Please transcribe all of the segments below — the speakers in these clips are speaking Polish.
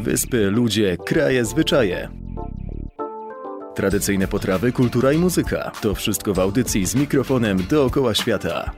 Wyspy, ludzie, kraje, zwyczaje. Tradycyjne potrawy, kultura i muzyka. To wszystko w audycji z mikrofonem dookoła świata.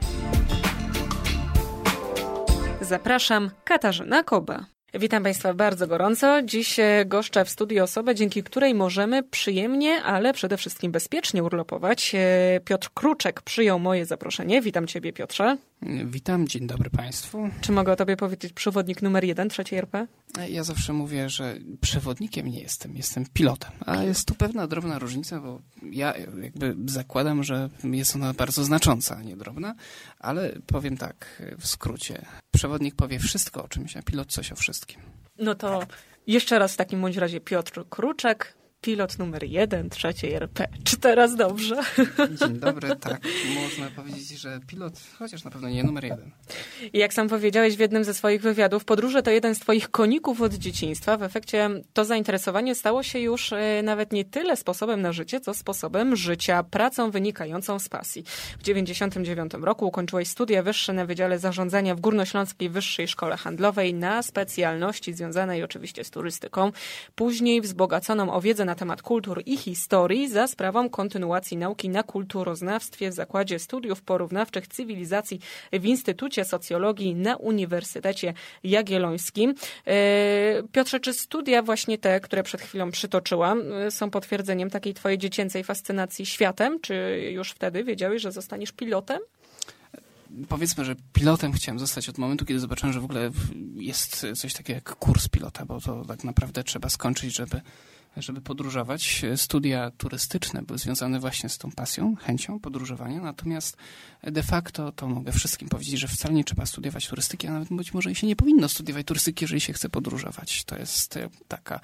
Zapraszam, Katarzyna Koba. Witam Państwa bardzo gorąco. Dziś e, goszczę w studiu osobę, dzięki której możemy przyjemnie, ale przede wszystkim bezpiecznie urlopować. E, Piotr Kruczek przyjął moje zaproszenie. Witam Ciebie, Piotrze. Witam, dzień dobry Państwu. Czy mogę o Tobie powiedzieć przewodnik numer jeden trzeciej RP? Ja zawsze mówię, że przewodnikiem nie jestem, jestem pilotem. A jest tu pewna drobna różnica, bo ja jakby zakładam, że jest ona bardzo znacząca, a nie drobna, ale powiem tak w skrócie. Przewodnik powie wszystko o czymś, a pilot coś o wszystkim. No to jeszcze raz w takim bądź razie Piotr Kruczek, pilot numer jeden trzeciej RP. Czy teraz dobrze? Dzień dobry, tak. Można powiedzieć, że pilot, chociaż na pewno nie numer jeden. I jak sam powiedziałeś w jednym ze swoich wywiadów, podróże to jeden z twoich koników od dzieciństwa. W efekcie to zainteresowanie stało się już e, nawet nie tyle sposobem na życie, co sposobem życia, pracą wynikającą z pasji. W 99 roku ukończyłeś studia wyższe na Wydziale Zarządzania w Górnośląskiej Wyższej Szkole Handlowej na specjalności związanej oczywiście z turystyką. Później wzbogaconą o wiedzę na na temat kultur i historii za sprawą kontynuacji nauki na kulturoznawstwie w Zakładzie Studiów Porównawczych Cywilizacji w Instytucie Socjologii na Uniwersytecie Jagiellońskim. E, Piotrze, czy studia właśnie te, które przed chwilą przytoczyłam, e, są potwierdzeniem takiej twojej dziecięcej fascynacji światem? Czy już wtedy wiedziałeś, że zostaniesz pilotem? powiedzmy, że pilotem chciałem zostać od momentu, kiedy zobaczyłem, że w ogóle jest coś takiego jak kurs pilota, bo to tak naprawdę trzeba skończyć, żeby żeby podróżować. Studia turystyczne były związane właśnie z tą pasją, chęcią podróżowania, natomiast de facto to mogę wszystkim powiedzieć, że wcale nie trzeba studiować turystyki, a nawet być może się nie powinno studiować turystyki, jeżeli się chce podróżować. To jest e, taka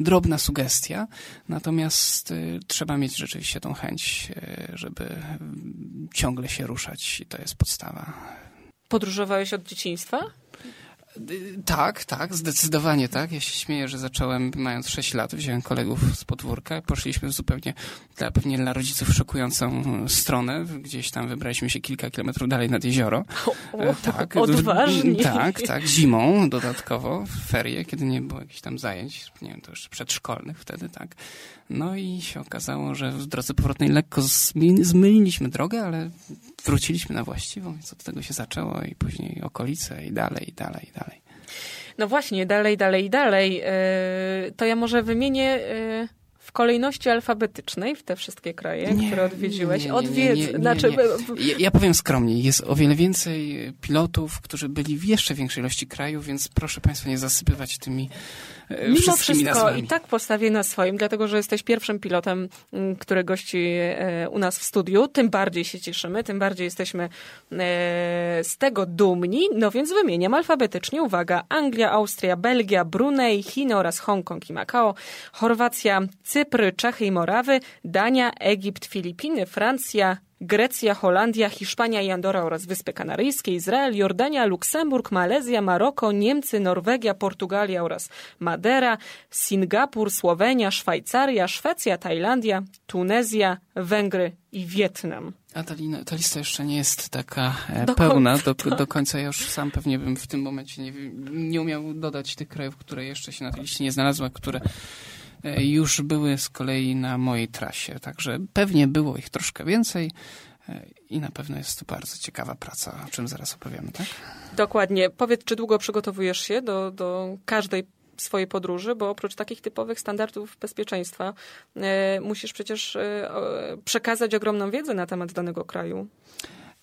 drobna sugestia, natomiast y, trzeba mieć rzeczywiście tą chęć, y, żeby ciągle się ruszać i to jest podstawa. Podróżowałeś od dzieciństwa? Tak, tak, zdecydowanie tak. Ja się śmieję, że zacząłem mając 6 lat, wziąłem kolegów z podwórka, poszliśmy w zupełnie, dla, pewnie dla rodziców szokującą stronę. Gdzieś tam wybraliśmy się kilka kilometrów dalej nad jezioro. O, tak, odważni. Tak, tak, zimą dodatkowo, w ferie, kiedy nie było jakichś tam zajęć, nie wiem, to już przedszkolnych wtedy, tak. No i się okazało, że w drodze powrotnej lekko zmyliliśmy drogę, ale wróciliśmy na właściwą, więc od tego się zaczęło i później okolice i dalej, i dalej, i dalej. No właśnie, dalej, dalej, dalej. E, to ja może wymienię e, w kolejności alfabetycznej w te wszystkie kraje, nie, które odwiedziłeś. Odwiedz, znaczy... Ja, ja powiem skromnie, jest o wiele więcej pilotów, którzy byli w jeszcze większej ilości krajów, więc proszę Państwa nie zasypywać tymi E, Mimo wszystko nazwami. i tak postawię na swoim, dlatego że jesteś pierwszym pilotem, który gości e, u nas w studiu. Tym bardziej się cieszymy, tym bardziej jesteśmy e, z tego dumni. No więc wymieniam alfabetycznie. Uwaga, Anglia, Austria, Belgia, Brunei, Chiny oraz Hongkong i Makao, Chorwacja, Cypr, Czechy i Morawy, Dania, Egipt, Filipiny, Francja, Grecja, Holandia, Hiszpania i Andora oraz Wyspy Kanaryjskie, Izrael, Jordania, Luksemburg, Malezja, Maroko, Niemcy, Norwegia, Portugalia oraz Madera, Singapur, Słowenia, Szwajcaria, Szwecja, Tajlandia, Tunezja, Węgry i Wietnam. A ta, ta, lista jeszcze nie jest taka e, do pełna końca, do, tak. do, końca. Ja już sam pewnie bym w tym momencie nie, nie umiał dodać tych krajów, które jeszcze się na tej liście nie znalazły, które już były z kolei na mojej trasie. Także pewnie było ich troszkę więcej. E, I na pewno jest to bardzo ciekawa praca, o czym zaraz opowiemy, tak? Dokładnie. Powiedz, czy długo przygotowujesz się do, do każdej swojej podróży, bo oprócz takich typowych standardów bezpieczeństwa e, musisz przecież e, przekazać ogromną wiedzę na temat danego kraju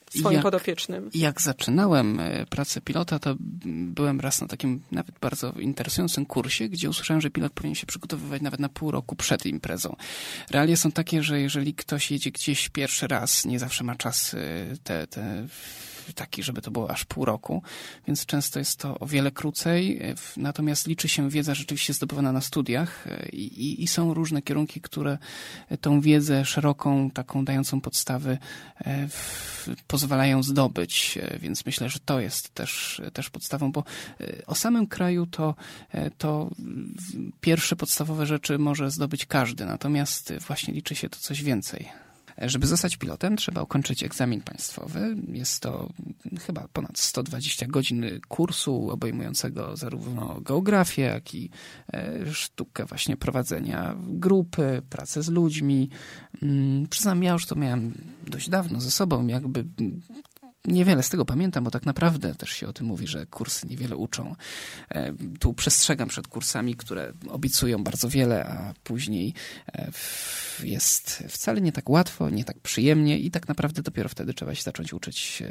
swoim jak, podopiecznym. Jak zaczynałem e, pracę pilota, to byłem raz na takim nawet bardzo interesującym kursie, gdzie usłyszałem, że pilot powinien się przygotowywać nawet na pół roku przed imprezą. Realia są takie, że jeżeli ktoś jedzie gdzieś pierwszy raz, nie zawsze ma czas e, te, te taki, żeby to było aż pół roku, więc często jest to o wiele krócej. Natomiast liczy się wiedza rzeczywiście zdobywana na studiach e, i, i są różne kierunki, które tą wiedzę szeroką, taką dającą podstawy e, w, pozwalają zdobyć, e, więc myślę, że to jest też, też podstawą, bo o samym kraju to, to pierwsze podstawowe rzeczy może zdobyć każdy, natomiast właśnie liczy się to coś więcej. Żeby zostać pilotem, trzeba ukończyć egzamin państwowy. Jest to chyba ponad 120 godzin kursu obejmującego zarówno geografię, jak i e, sztukę właśnie prowadzenia grupy, pracę z ludźmi. Mm, przyznam, ja już to miałem dość dawno ze sobą, jakby Niewiele z tego pamiętam, bo tak naprawdę też się o tym mówi, że kursy niewiele uczą. E, tu przestrzegam przed kursami, które obiecują bardzo wiele, a później e, jest wcale nie tak łatwo, nie tak przyjemnie i tak naprawdę dopiero wtedy trzeba się zacząć uczyć.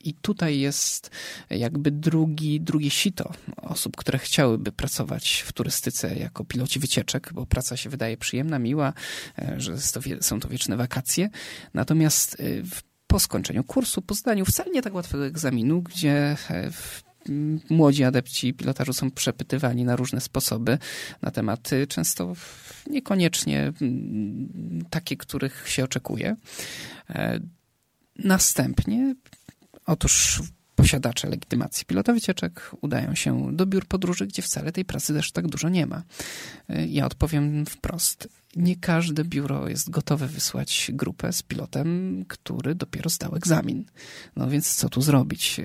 I tutaj jest jakby drugi, drugie sito osób, które chciałyby pracować w turystyce jako piloci wycieczek, bo praca się wydaje przyjemna, miła, e, że są to wieczne wakacje. Natomiast w po skończeniu kursu, po zdaniu wcale nie tak łatwego egzaminu, gdzie e, młodzi adepci pilotażu są przepytywani na różne sposoby na tematy często niekoniecznie takie, których się oczekuje. E, następnie, otóż posiadacze legitymacji pilota wycieczek udają się do biur podróży, gdzie wcale tej pracy też tak dużo nie ma. E, ja odpowiem wprost nie każde biuro jest gotowe wysłać grupę z pilotem, który dopiero zdał egzamin. No więc co tu zrobić? E,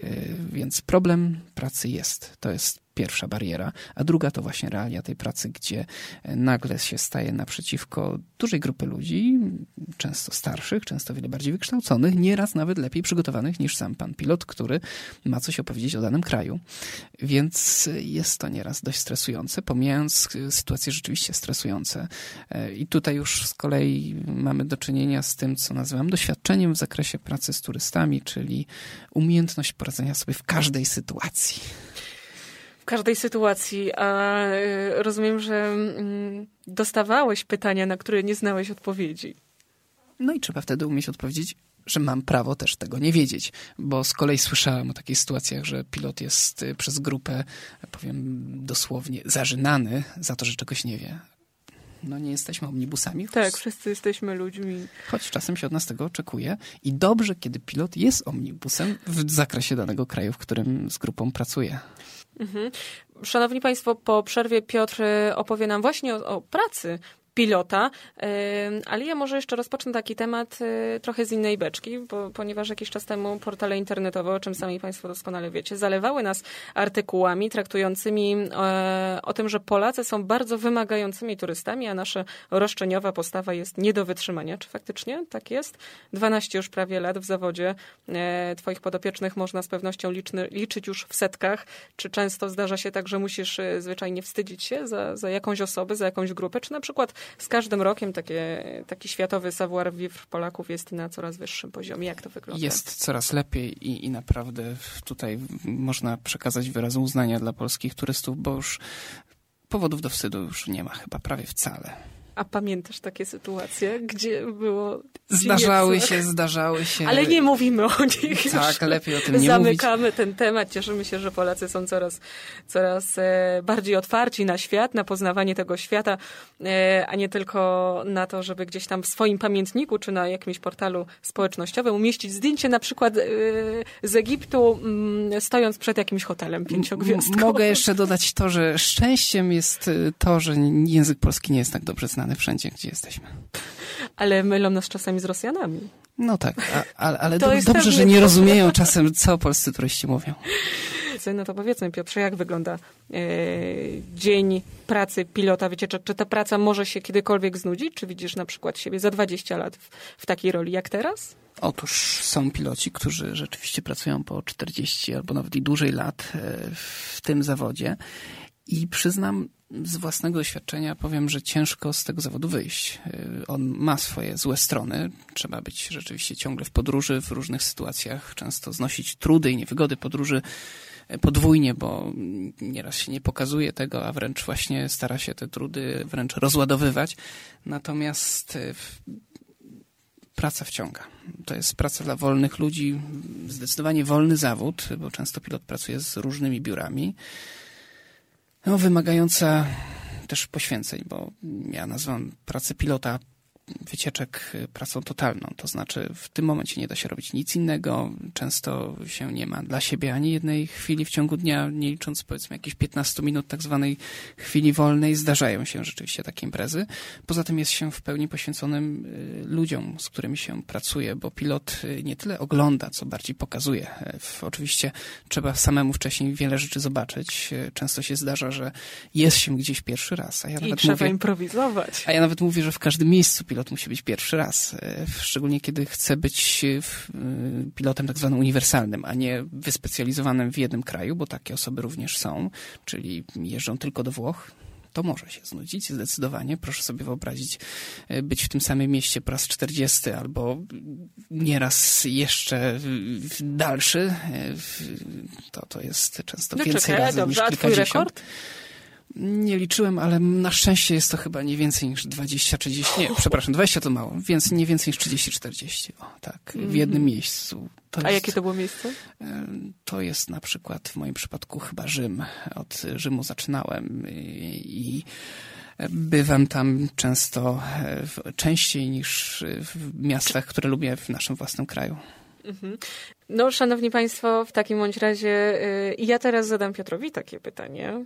więc problem pracy jest. To jest pierwsza bariera, a druga to właśnie realia tej pracy, gdzie e, nagle się staje naprzeciwko dużej grupy ludzi, często starszych, często wiele bardziej wykształconych, nieraz nawet lepiej przygotowanych niż sam pan pilot, który ma coś opowiedzieć o danym kraju. Więc jest to nieraz dość stresujące, pomijając e, sytuacje rzeczywiście stresujące. E, I tutaj już z kolei mamy do czynienia z tym, co nazywam doświadczeniem w zakresie pracy z turystami, czyli umiejętność poradzenia sobie w każdej sytuacji każdej sytuacji, a y, rozumiem, że mm, dostawałeś pytania, na które nie znałeś odpowiedzi. No i trzeba wtedy umieć odpowiedzieć, że mam prawo też tego nie wiedzieć, bo z kolei słyszałem o takich sytuacjach, że pilot jest y, przez grupę, powiem dosłownie, zażynany za to, że czegoś nie wie. No nie jesteśmy omnibusami. Choć... Tak, wszyscy jesteśmy ludźmi. Choć czasem się od nas tego oczekuje. I dobrze, kiedy pilot jest omnibusem w zakresie danego kraju, w którym z grupą pracuje. Mhm. Szanowni Państwo, po przerwie Piotr opowie nam właśnie o, o pracy pilota, ale ja może jeszcze rozpocznę taki temat y, trochę z innej beczki, bo, ponieważ jakiś czas temu portale internetowe, o czym sami Państwo doskonale wiecie, zalewały nas artykułami traktującymi e, o tym, że Polacy są bardzo wymagającymi turystami, a nasza roszczeniowa postawa jest nie do wytrzymania. Czy faktycznie tak jest? 12 już prawie lat w zawodzie. E, twoich podopiecznych można z pewnością liczny, liczyć już w setkach. Czy często zdarza się tak, że musisz e, zwyczajnie wstydzić się za, za jakąś osobę, za jakąś grupę, czy na przykład z każdym rokiem takie, taki światowy savoir-vivre Polaków jest na coraz wyższym poziomie. Jak to wygląda? Jest coraz lepiej i, i naprawdę tutaj można przekazać wyraz uznania dla polskich turystów, bo już powodów do wstydu już nie ma chyba prawie wcale. A pamiętasz takie sytuacje, gdzie było... Zdarzały się, zdarzały się. Ale nie mówimy o nich. Tak, lepiej o tym nie Zamykamy mówić. ten temat. Cieszymy się, że Polacy są coraz, coraz e, bardziej otwarci na świat, na poznawanie tego świata, e, a nie tylko na to, żeby gdzieś tam w swoim pamiętniku czy na jakimś portalu społecznościowym umieścić zdjęcie na przykład e, z Egiptu, mm, stojąc przed jakimś hotelem pięciogwiazdkowym. Mogę jeszcze dodać to, że szczęściem jest to, że język polski nie jest tak dobrze znany wszędzie, gdzie jesteśmy. Ale mylą nas czasami z Rosjanami. No tak, a, ale, ale do, dobrze, że nie rozumieją czasem, co polscy turyści mówią. No to powiedzmy, Piotrze, jak wygląda e, dzień pracy pilota wycieczek? Czy ta praca może się kiedykolwiek znudzić? Czy widzisz na przykład siebie za 20 lat w, w takiej roli jak teraz? Otóż są piloci, którzy rzeczywiście pracują po 40 albo nawet i dłużej lat e, w tym zawodzie. I przyznam, z własnego doświadczenia powiem, że ciężko z tego zawodu wyjść. Y, on ma swoje złe strony. Trzeba być rzeczywiście ciągle w podróży, w różnych sytuacjach, często znosić trudy i niewygody podróży y, podwójnie, bo nieraz się nie pokazuje tego, a wręcz właśnie stara się te trudy wręcz rozładowywać. Natomiast y, praca wciąga. To jest praca dla wolnych ludzi, zdecydowanie wolny zawód, bo często pilot pracuje z różnymi biurami no, wymagająca też poświęceń, bo ja nazywam pracę pilota wycieczek pracą totalną. To znaczy w tym momencie nie da się robić nic innego. Często się nie ma dla siebie ani jednej chwili w ciągu dnia, nie licząc powiedzmy jakichś 15 minut tak zwanej chwili wolnej. Zdarzają się rzeczywiście takie imprezy. Poza tym jest się w pełni poświęconym ludziom, z którymi się pracuje, bo pilot nie tyle ogląda, co bardziej pokazuje. Oczywiście trzeba samemu wcześniej wiele rzeczy zobaczyć. Często się zdarza, że jest się gdzieś pierwszy raz. A ja I trzeba mówię, improwizować. A ja nawet mówię, że w każdym miejscu pilot musi być pierwszy raz. E, szczególnie kiedy chce być e, pilotem tak zwanym uniwersalnym, a nie wyspecjalizowanym w jednym kraju, bo takie osoby również są, czyli jeżdżą tylko do Włoch, to może się znudzić zdecydowanie. Proszę sobie wyobrazić e, być w tym samym mieście po raz 40 albo nieraz jeszcze dalszy. To, to jest często no więcej czekaj, razy dobrze, niż kilkadziesiąt. A twój rekord? Nie liczyłem, ale na szczęście jest to chyba nie więcej niż 20-30. Nie, przepraszam, 20 to mało, więc nie więcej niż 30-40. O, tak, w mhm. jednym miejscu. To A jest, jakie to było miejsce? To jest na przykład w moim przypadku chyba Rzym. Od Rzymu zaczynałem i, bywam tam często częściej niż w miastach, które lubię w naszym własnym kraju. Mhm. No, szanowni państwo, w takim bądź razie y, ja teraz zadam Piotrowi takie pytanie.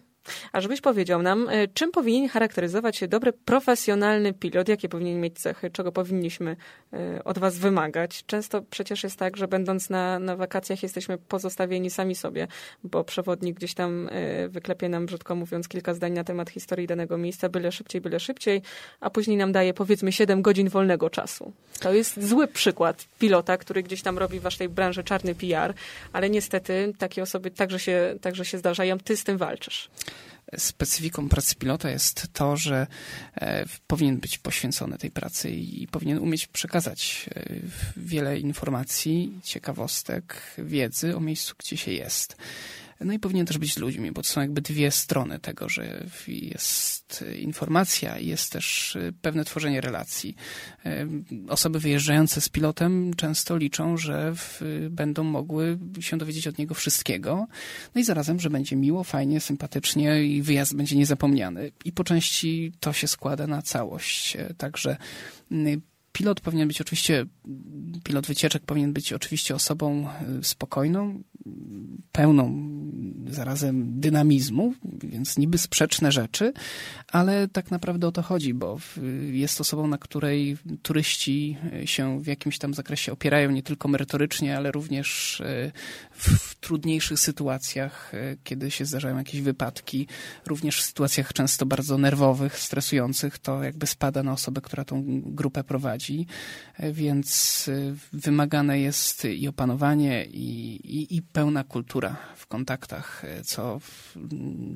A żebyś powiedział nam, e, czym powinien charakteryzować się dobry, profesjonalny pilot, jakie powinien mieć cechy, czego powinniśmy e, od was wymagać. Często przecież jest tak, że będąc na, na wakacjach jesteśmy pozostawieni sami sobie, bo przewodnik gdzieś tam e, wyklepie nam, brzydko mówiąc, kilka zdań na temat historii danego miejsca, byle szybciej, byle szybciej, a później nam daje powiedzmy 7 godzin wolnego czasu. To jest zły przykład pilota, który gdzieś tam robi w waszej branży czarny PR, ale niestety takie osoby także się, także się zdarzają. Ty z tym walczysz specyfiką pracy pilota jest to, że e, powinien być poświęcony tej pracy i powinien umieć przekazać e, wiele informacji, ciekawostek, wiedzy o miejscu, gdzie się jest. No i powinien też być z ludźmi, bo to są jakby dwie strony tego, że jest informacja jest też y, pewne tworzenie relacji. Y, osoby wyjeżdżające z pilotem często liczą, że będą mogły się dowiedzieć od niego wszystkiego. No i zarazem, że będzie miło, fajnie, sympatycznie i wyjazd będzie niezapomniany. I po części to się składa na całość. Także y, pilot powinien być oczywiście, pilot wycieczek powinien być oczywiście osobą spokojną, pełną zarazem dynamizmu, więc niby sprzeczne rzeczy, ale tak naprawdę o to chodzi, bo jest osobą, na której turyści się w jakimś tam zakresie opierają nie tylko merytorycznie, ale również e, w trudniejszych sytuacjach, e, kiedy się zdarzają jakieś wypadki, również w sytuacjach często bardzo nerwowych, stresujących, to jakby spada na osobę, która tą grupę prowadzi, e, więc wymagane jest i opanowanie, i, i, i pełna kultura w kontaktach, e, co,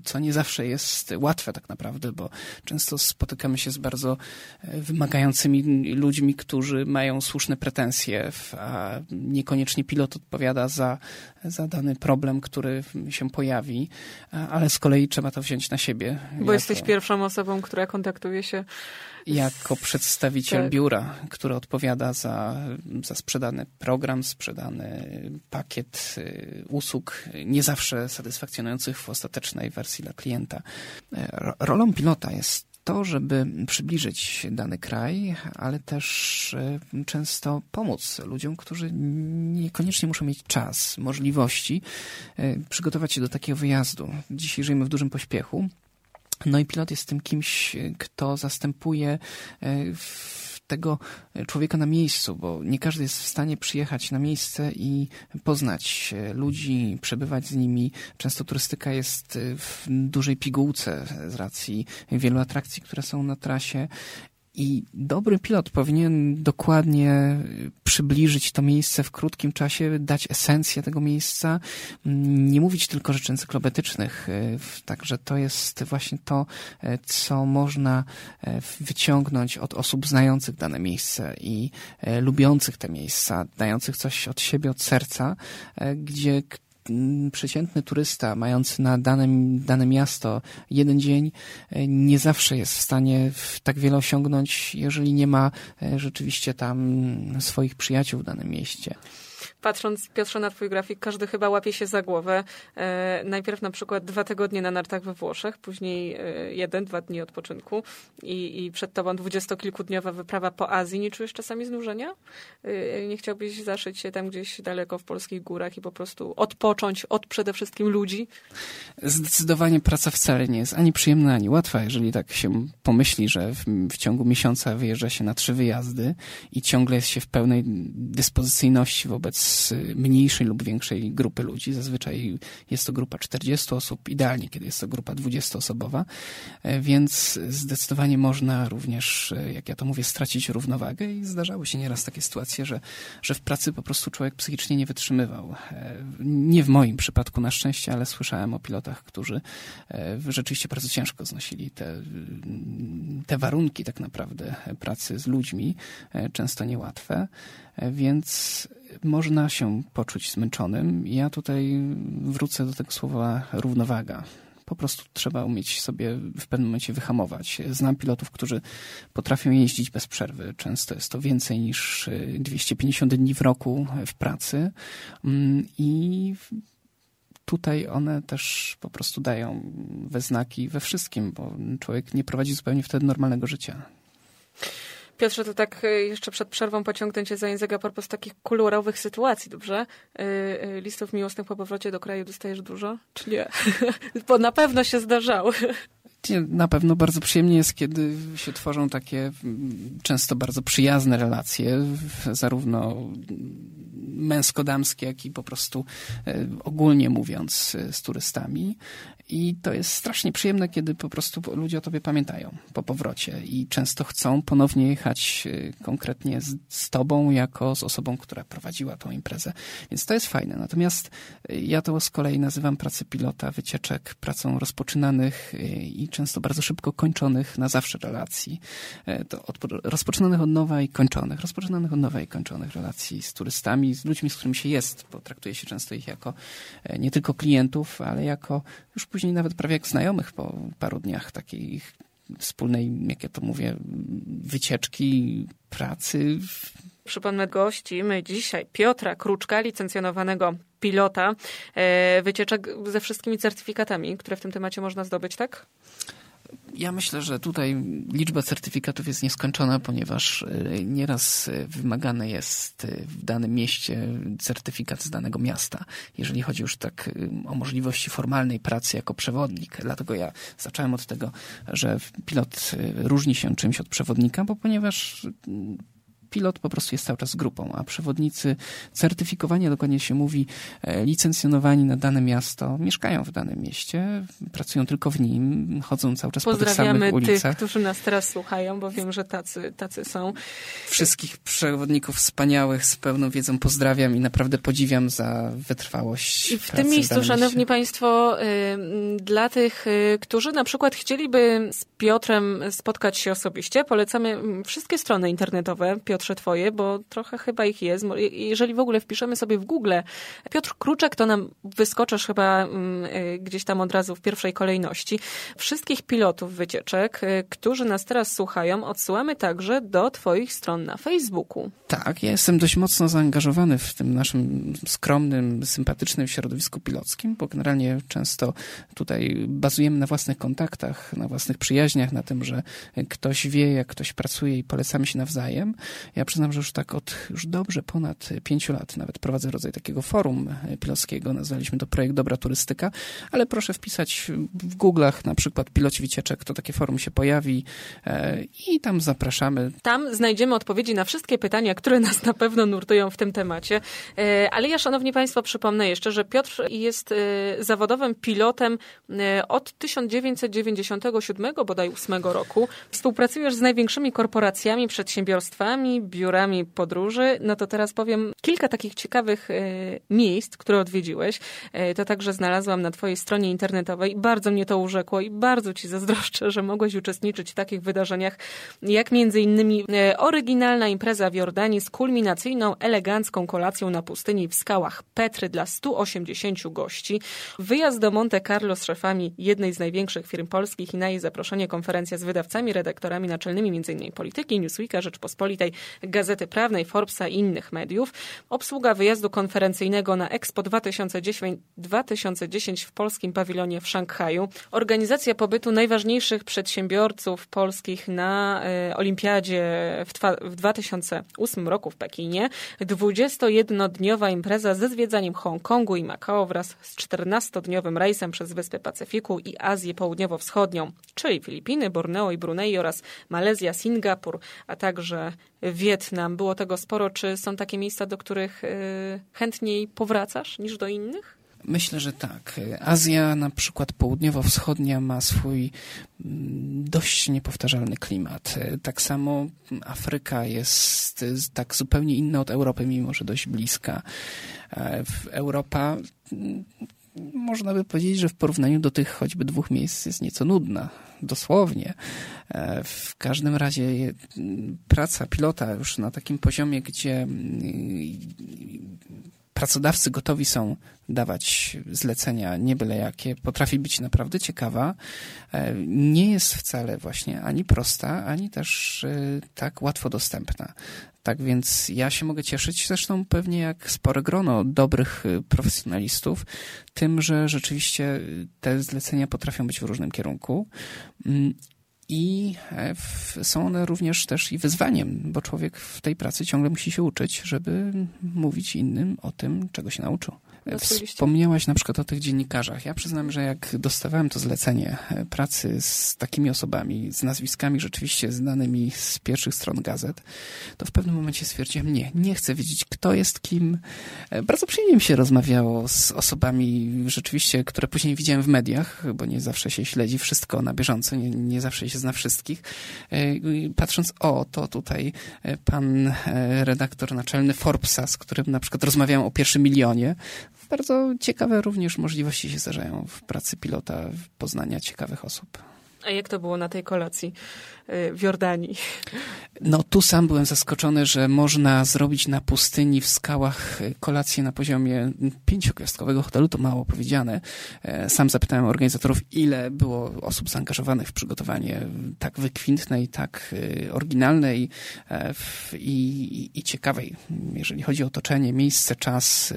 co nie zawsze jest łatwe tak naprawdę, bo często spotykamy się z bardzo e, wymagającymi ludźmi, którzy mają słuszne pretensje, a niekoniecznie pilot odpowiada za, za dany problem, który się pojawi, ale z kolei trzeba to wziąć na siebie. Bo jako... jesteś pierwszą osobą, która kontaktuje się jako przedstawiciel tak. biura, który odpowiada za, za sprzedany program, sprzedany pakiet y, usług, nie zawsze satysfakcjonujących w ostatecznej wersji dla klienta. E, rolą pilota jest to, żeby przybliżyć dany kraj, ale też e, często pomóc ludziom, którzy niekoniecznie muszą mieć czas, możliwości przygotować się do takiego wyjazdu. Dzisiaj żyjemy w dużym pośpiechu. No i pilot jest tym kimś, kto zastępuje e, tego człowieka na miejscu, bo nie każdy jest w stanie przyjechać na miejsce i poznać ludzi, przebywać z nimi. Często turystyka jest w dużej pigułce z racji wielu atrakcji, które są na trasie i dobry pilot powinien dokładnie przybliżyć to miejsce w krótkim czasie, dać esencję tego miejsca, nie mówić tylko rzeczy encyklopedycznych. E, także to jest właśnie to, e, co można e, wyciągnąć od osób znających dane miejsce i lubiących te miejsca, dających coś od siebie, od serca, gdzie przeciętny turysta mający na dane, dane miasto jeden dzień e, nie zawsze jest w stanie tak wiele osiągnąć, jeżeli nie ma e, rzeczywiście tam swoich przyjaciół w danym mieście. Patrząc, Piotrze, na twój grafik, każdy chyba łapie się za głowę. E, najpierw na przykład dwa tygodnie na nartach we Włoszech, później e, jeden, dwa dni odpoczynku i, i przed tobą dwudziestokilkudniowa wyprawa po Azji. Nie czujesz czasami znużenia? E, nie chciałbyś zaszyć się tam gdzieś daleko w polskich górach i po prostu odpocząć od przede wszystkim ludzi? Zdecydowanie praca wcale nie jest ani przyjemna, ani łatwa, jeżeli tak się pomyśli, że w, w ciągu miesiąca wyjeżdża się na trzy wyjazdy i ciągle jest się w pełnej dyspozycyjności wobec mniejszej lub większej grupy ludzi. Zazwyczaj jest to grupa 40 osób, idealnie, kiedy jest to grupa 20-osobowa, e, więc zdecydowanie można również, e, jak ja to mówię, stracić równowagę i zdarzały się nieraz takie sytuacje, że, że w pracy po prostu człowiek psychicznie nie wytrzymywał. E, nie w moim przypadku na szczęście, ale słyszałem o pilotach, którzy rzeczywiście bardzo ciężko znosili te, te warunki tak naprawdę pracy z ludźmi, często niełatwe, więc można się poczuć zmęczonym. Ja tutaj wrócę do tego słowa równowaga. Po prostu trzeba umieć sobie w pewnym momencie wyhamować. Znam pilotów, którzy potrafią jeździć bez przerwy. Często jest to więcej niż 250 dni w roku w pracy mm, i tutaj one też po prostu dają we znaki we wszystkim, bo człowiek nie prowadzi zupełnie wtedy normalnego życia. Piotrze, to tak y, jeszcze przed przerwą pociągnę cię za język a propos takich kolorowych sytuacji, dobrze? Y, y, listów miłosnych po powrocie do kraju dostajesz dużo? Czy nie? Bo na pewno się zdarzały. Na pewno bardzo przyjemnie jest, kiedy się tworzą takie mm, często bardzo przyjazne relacje, zarówno męsko-damskie, jak i po prostu ogólnie mówiąc z turystami. I to jest strasznie przyjemne, kiedy po prostu ludzie o tobie pamiętają po powrocie i często chcą ponownie jechać y, konkretnie z, z tobą, jako z osobą, która prowadziła tą imprezę. Więc to jest fajne. Natomiast y, ja to z kolei nazywam pracę pilota, wycieczek, pracą rozpoczynanych y, i często bardzo szybko kończonych na zawsze relacji. To od, rozpoczynanych od nowa i kończonych. Rozpoczynanych od nowa i kończonych relacji z turystami, z ludźmi, z którymi się jest, bo traktuje się często ich jako nie tylko klientów, ale jako już nawet prawie jak znajomych po paru dniach takiej wspólnej, jak ja to mówię, wycieczki, pracy. Przypomnę, gościmy dzisiaj Piotra Kruczka, licencjonowanego pilota, e, wycieczek ze wszystkimi certyfikatami, które w tym temacie można zdobyć, tak? Ja myślę, że tutaj liczba certyfikatów jest nieskończona, ponieważ e, nieraz e, wymagany jest e, w danym mieście certyfikat z danego miasta, jeżeli chodzi już tak o możliwości formalnej pracy jako przewodnik. Dlatego ja zacząłem od tego, że pilot różni się czymś od przewodnika, bo ponieważ pilot po prostu jest cały czas grupą, a przewodnicy certyfikowani, dokładnie się mówi, e, licencjonowani na dane miasto, mieszkają w danym mieście, pracują tylko w nim, chodzą cały czas po tych samych ulicach. tych, którzy nas teraz słuchają, bo wiem, że tacy, tacy są. Wszystkich przewodników wspaniałych z pełną wiedzą pozdrawiam i naprawdę podziwiam za wytrwałość. I w tym miejscu, szanowni państwo, dla tych, y, którzy na przykład chcieliby z Piotrem spotkać się osobiście, polecamy wszystkie strony internetowe Piotrze twoje, bo trochę chyba ich jest. Jeżeli w ogóle wpiszemy sobie w Google Piotr Kruczek, to nam wyskoczysz chyba mm, y, gdzieś tam od razu w pierwszej kolejności. Wszystkich pilotów wycieczek, y, którzy nas teraz słuchają, odsyłamy także do twoich stron na Facebooku. Tak, ja jestem dość mocno zaangażowany w tym naszym skromnym, sympatycznym środowisku pilockim, bo generalnie często tutaj bazujemy na własnych kontaktach, na własnych przyjaźniach, na tym, że ktoś wie, jak ktoś pracuje i polecamy się nawzajem. Ja przyznam, że już tak od już dobrze ponad pięciu lat nawet prowadzę rodzaj takiego forum pilotskiego. Nazwaliśmy to projekt Dobra Turystyka, ale proszę wpisać w Google'ach na przykład piloci wycieczek, to takie forum się pojawi e, i tam zapraszamy. Tam znajdziemy odpowiedzi na wszystkie pytania, które nas na pewno nurtują w tym temacie. E, ale ja, szanowni państwo, przypomnę jeszcze, że Piotr jest e, zawodowym pilotem od 1997 bodaj 8 roku. Współpracujesz z największymi korporacjami, przedsiębiorstwami, biurami podróży, no to teraz powiem kilka takich ciekawych e, miejsc, które odwiedziłeś. E, to także znalazłam na twojej stronie internetowej. Bardzo mnie to urzekło i bardzo ci zazdroszczę, że mogłeś uczestniczyć w takich wydarzeniach, jak między innymi e, oryginalna impreza w Jordanii z kulminacyjną, elegancką kolacją na pustyni w skałach Petry dla 180 gości, wyjazd do Monte Carlo z szefami jednej z największych firm polskich i na jej zaproszenie konferencja z wydawcami, redaktorami naczelnymi m.in. Polityki, Newsweeka, Rzeczpospolitej, Gazety Prawnej, Forbesa i innych mediów. Obsługa wyjazdu konferencyjnego na Expo 2010, 2010 w polskim pawilonie w Szanghaju. Organizacja pobytu najważniejszych przedsiębiorców polskich na y, Olimpiadzie w, w 2008 roku w Pekinie. 21-dniowa impreza ze zwiedzaniem Hongkongu i Makao wraz z 14-dniowym rejsem przez Wyspy Pacyfiku i Azję Południowo-Wschodnią, czyli Filipiny, Borneo i Brunei oraz Malezja, Singapur, a także Wietnam. Było tego sporo. Czy są takie miejsca, do których y, chętniej powracasz niż do innych? Myślę, że tak. Azja, na przykład południowo-wschodnia, ma swój mm, dość niepowtarzalny klimat. Tak samo Afryka jest tak zupełnie inna od Europy, mimo że dość bliska. E, Europa mm, można by powiedzieć, że w porównaniu do tych choćby dwóch miejsc jest nieco nudna. Dosłownie. E, w każdym razie praca pilota już na takim poziomie, gdzie mm, pracodawcy gotowi są dawać zlecenia nie byle jakie, potrafi być naprawdę ciekawa, e, nie jest wcale właśnie ani prosta, ani też e, tak łatwo dostępna. Tak więc ja się mogę cieszyć, zresztą pewnie jak spore grono dobrych e, profesjonalistów, tym, że rzeczywiście te zlecenia potrafią być w różnym kierunku. I e, są one również też i wyzwaniem, bo człowiek w tej pracy ciągle musi się uczyć, żeby mówić innym o tym, czego się nauczył. Wspomniałaś na przykład o tych dziennikarzach. Ja przyznam, że jak dostawałem to zlecenie e, pracy z takimi osobami, z nazwiskami rzeczywiście znanymi z pierwszych stron gazet, to w pewnym momencie stwierdziłem, nie, nie chcę wiedzieć, kto jest kim. E, bardzo przyjemnie mi się rozmawiało z osobami rzeczywiście, które później widziałem w mediach, bo nie zawsze się śledzi wszystko na bieżąco, nie, nie zawsze się zna wszystkich. E, patrząc, o, to tutaj pan redaktor naczelny Forbesa, z którym na przykład rozmawiałem o pierwszym milionie, bardzo ciekawe również możliwości się zdarzają w pracy pilota, poznania ciekawych osób. A jak to było na tej kolacji w Jordanii? No tu sam byłem zaskoczony, że można zrobić na pustyni w skałach kolację na poziomie pięciogwiazdkowego hotelu. To mało powiedziane. E, sam zapytałem organizatorów, ile było osób zaangażowanych w przygotowanie tak wykwintnej, tak y, oryginalnej e, i, i ciekawej, jeżeli chodzi o otoczenie, miejsce, czas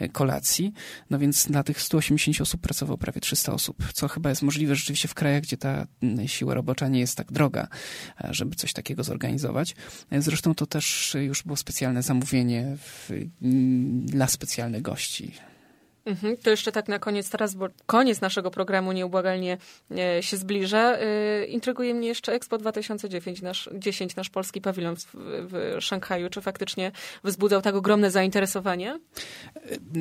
y, kolacji. No więc dla tych 180 osób pracowało prawie 300 osób, co chyba jest możliwe rzeczywiście w krajach, gdzie ta siła robocza nie jest tak droga, e, żeby coś takiego zorganizować. E, zresztą to też już było specjalne zamówienie w, dla specjalnych gości. Mhm, to jeszcze tak na koniec teraz, bo koniec naszego programu nieubłagalnie e, się zbliża. E, intryguje mnie jeszcze Expo 2010, nasz, 10, nasz polski pawilon w, w Szanghaju. Czy faktycznie wzbudzał tak ogromne zainteresowanie?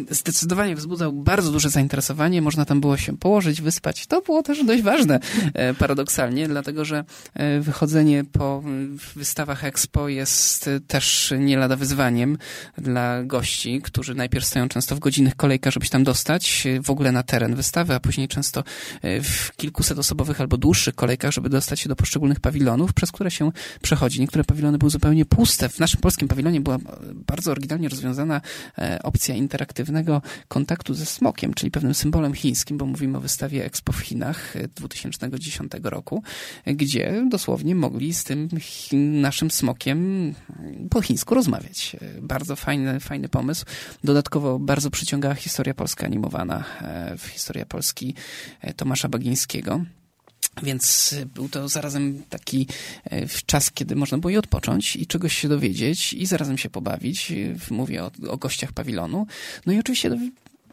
E, zdecydowanie wzbudzał bardzo duże zainteresowanie. Można tam było się położyć, wyspać. To było też dość ważne, paradoksalnie, dlatego że wychodzenie po wystawach Expo jest też nie lada wyzwaniem dla gości, którzy najpierw stoją często w godzinnych kolejkach, żeby tam dostać e, w ogóle na teren wystawy, a później często e, w kilkuset osobowych albo dłuższych kolejkach, żeby dostać się do poszczególnych pawilonów, przez które się przechodzi. Niektóre pawilony były zupełnie puste. W naszym polskim pawilonie była bardzo oryginalnie rozwiązana e, opcja interaktywnego kontaktu ze smokiem, czyli pewnym symbolem chińskim, bo mówimy o wystawie Expo w Chinach 2010 roku, gdzie dosłownie mogli z tym naszym smokiem po chińsku rozmawiać. Bardzo fajny, fajny pomysł. Dodatkowo bardzo przyciągała historia Polska animowana, e, w historia Polski e, Tomasza Bagińskiego. Więc był to zarazem taki e, czas, kiedy można było i odpocząć i czegoś się dowiedzieć i zarazem się pobawić. Mówię o, o gościach pawilonu. No i oczywiście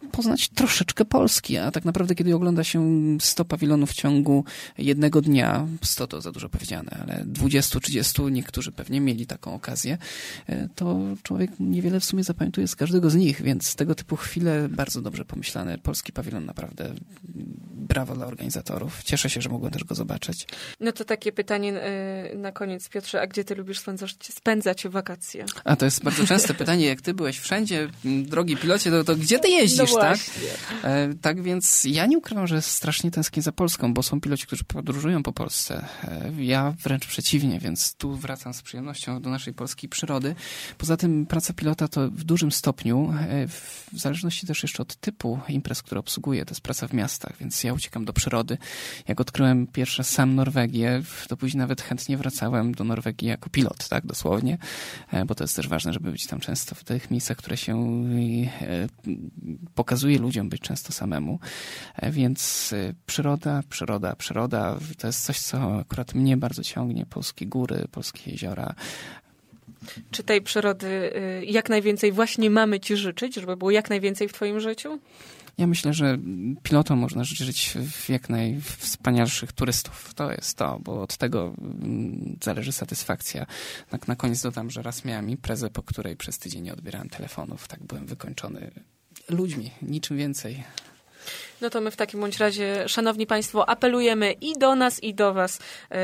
poznać troszeczkę Polski, a tak naprawdę kiedy ogląda się 100 pawilonów w ciągu jednego dnia, 100 to za dużo powiedziane, ale 20-30 niektórzy pewnie mieli taką okazję, e, to człowiek niewiele w sumie zapamiętuje z każdego z nich, więc tego typu chwile bardzo dobrze pomyślane. Polski pawilon naprawdę brawo dla organizatorów. Cieszę się, że mogłem też go zobaczyć. No to takie pytanie e, na koniec, Piotrze, a gdzie ty lubisz spędzać, spędzać wakacje? A to jest bardzo częste pytanie, jak ty byłeś wszędzie, drogi pilocie, to, to gdzie ty jeździsz, no tak? E, tak więc ja nie ukrywam, że strasznie tęsknię za Polską, bo są piloci, którzy podróżują po Polsce. E, ja wręcz przeciwnie, więc tu wracam z przyjemnością do naszej polskiej przyrody. Poza tym praca pilota to w dużym stopniu, w zależności też jeszcze od typu imprez, które obsługuję, to jest praca w miastach, więc ja uciekam do przyrody. Jak odkryłem pierwszy sam Norwegię, to później nawet chętnie wracałem do Norwegii jako pilot, tak, dosłownie, e, bo to jest też ważne, żeby być tam często w tych miejscach, które się e, pokazuje ludziom, być często samemu. E, więc przyroda, przyroda, przyroda to jest coś, co akurat mnie bardzo ciągnie. Polskie góry, polskie jeziora, czy tej przyrody y, jak najwięcej właśnie mamy Ci życzyć, żeby było jak najwięcej w Twoim życiu? Ja myślę, że pilotom można życzyć jak najwspanialszych turystów. To jest to, bo od tego mm, zależy satysfakcja. Tak na koniec dodam, że raz miałem imprezę, po której przez tydzień nie odbierałem telefonów. Tak byłem wykończony ludźmi, niczym więcej. No to my w takim bądź razie, szanowni państwo, apelujemy i do nas, i do was, yy,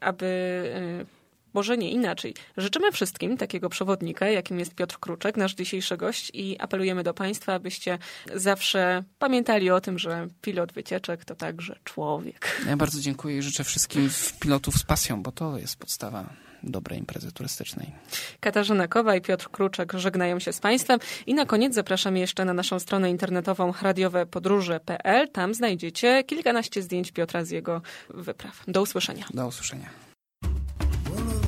aby... Może nie inaczej. Życzymy wszystkim takiego przewodnika, jakim jest Piotr Kruczek, nasz dzisiejszy gość i apelujemy do Państwa, abyście zawsze pamiętali o tym, że pilot wycieczek to także człowiek. Ja bardzo dziękuję i życzę wszystkim pilotów z pasją, bo to jest podstawa dobrej imprezy turystycznej. Katarzyna Kowa i Piotr Kruczek żegnają się z Państwem i na koniec zapraszamy jeszcze na naszą stronę internetową radiowepodróże.pl. Tam znajdziecie kilkanaście zdjęć Piotra z jego wypraw. Do usłyszenia. Do usłyszenia.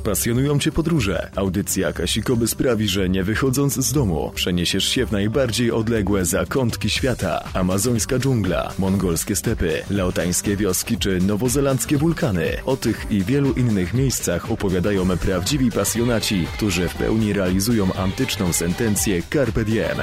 Pasjonują Cię podróże. Audycja Kasikoby sprawi, że nie wychodząc z domu, przeniesiesz się w najbardziej odległe zakątki świata. Amazońska dżungla, mongolskie stepy, laotańskie wioski czy nowozelandzkie wulkany. O tych i wielu innych miejscach opowiadają prawdziwi pasjonaci, którzy w pełni realizują antyczną sentencję Carpe Diem.